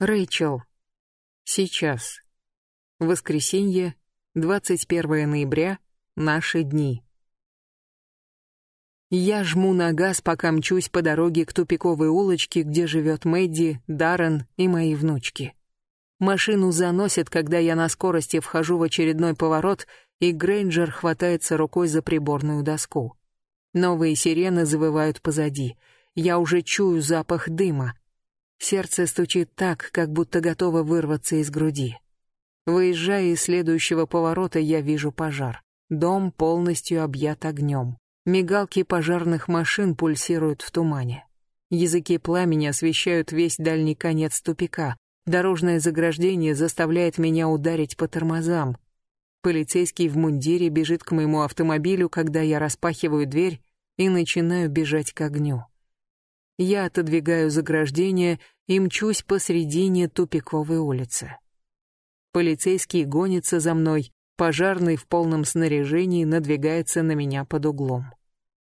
Рэйчел. Сейчас. Воскресенье, 21 ноября, наши дни. Я жму на газ, пока мчусь по дороге к тупиковой улочке, где живет Мэдди, Даррен и мои внучки. Машину заносит, когда я на скорости вхожу в очередной поворот, и Грейнджер хватается рукой за приборную доску. Новые сирены завывают позади. Я уже чую запах дыма. Сердце стучит так, как будто готово вырваться из груди. Выезжая из следующего поворота, я вижу пожар. Дом полностью объят огнем. Мигалки пожарных машин пульсируют в тумане. Языки пламени освещают весь дальний конец тупика. Дорожное заграждение заставляет меня ударить по тормозам. Полицейский в мундире бежит к моему автомобилю, когда я распахиваю дверь и начинаю бежать к огню. Я отодвигаю заграждение и мчусь посредине тупиковой улицы. Полицейский гонится за мной, пожарный в полном снаряжении надвигается на меня под углом.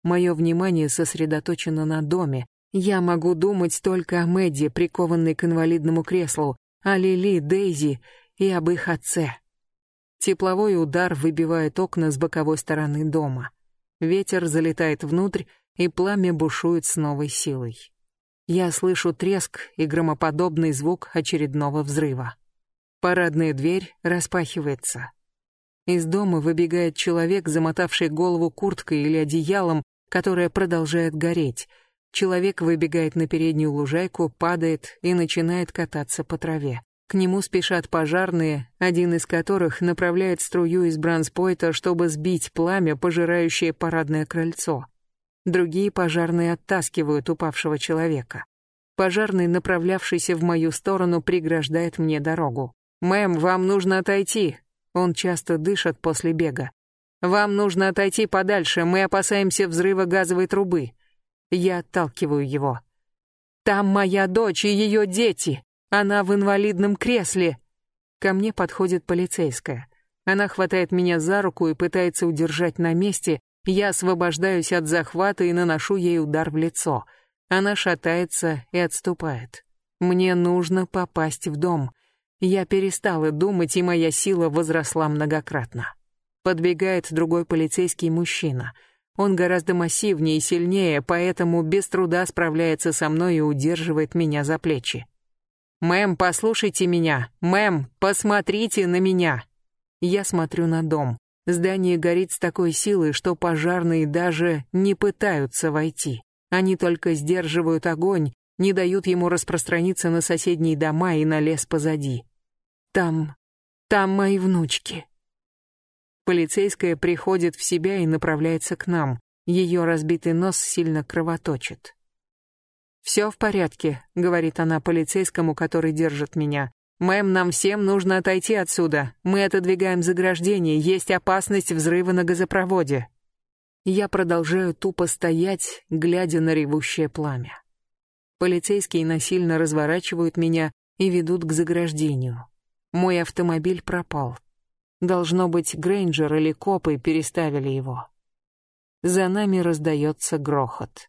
Мое внимание сосредоточено на доме. Я могу думать только о Мэдди, прикованной к инвалидному креслу, о Лили, Дейзи и об их отце. Тепловой удар выбивает окна с боковой стороны дома. Ветер залетает внутрь, и пламя бушует с новой силой. Я слышу треск и громоподобный звук очередного взрыва. Парадная дверь распахивается. Из дома выбегает человек, замотавший голову курткой или одеялом, которое продолжает гореть. Человек выбегает на переднюю лужайку, падает и начинает кататься по траве. К нему спешат пожарные, один из которых направляет струю из бранспойта, чтобы сбить пламя, пожирающее парадное крыльцо. Другие пожарные оттаскивают упавшего человека. Пожарный, направлявшийся в мою сторону, преграждает мне дорогу. «Мэм, вам нужно отойти!» Он часто дышит после бега. «Вам нужно отойти подальше, мы опасаемся взрыва газовой трубы». Я отталкиваю его. «Там моя дочь и ее дети!» Она в инвалидном кресле. Ко мне подходит полицейская. Она хватает меня за руку и пытается удержать на месте. Я освобождаюсь от захвата и наношу ей удар в лицо. Она шатается и отступает. Мне нужно попасть в дом. Я перестала думать, и моя сила возросла многократно. Подбегает другой полицейский мужчина. Он гораздо массивнее и сильнее, поэтому без труда справляется со мной и удерживает меня за плечи. «Мэм, послушайте меня! Мэм, посмотрите на меня!» Я смотрю на дом. Здание горит с такой силой, что пожарные даже не пытаются войти. Они только сдерживают огонь, не дают ему распространиться на соседние дома и на лес позади. Там, там мои внучки. Полицейская приходит в себя и направляется к нам. Ее разбитый нос сильно кровоточит. «Все в порядке», — говорит она полицейскому, который держит меня. «Мэм, нам всем нужно отойти отсюда. Мы отодвигаем заграждение, есть опасность взрыва на газопроводе». Я продолжаю тупо стоять, глядя на ревущее пламя. Полицейские насильно разворачивают меня и ведут к заграждению. Мой автомобиль пропал. Должно быть, Грейнджер или копы переставили его. За нами раздается грохот.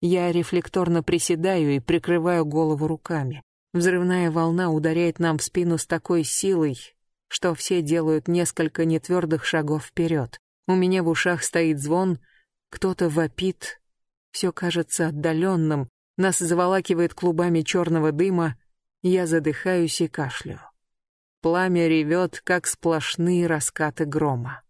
Я рефлекторно приседаю и прикрываю голову руками. Взрывная волна ударяет нам в спину с такой силой, что все делают несколько нетвердых шагов вперед. У меня в ушах стоит звон, кто-то вопит. Все кажется отдаленным, нас заволакивает клубами черного дыма, я задыхаюсь и кашлю. Пламя ревет, как сплошные раскаты грома.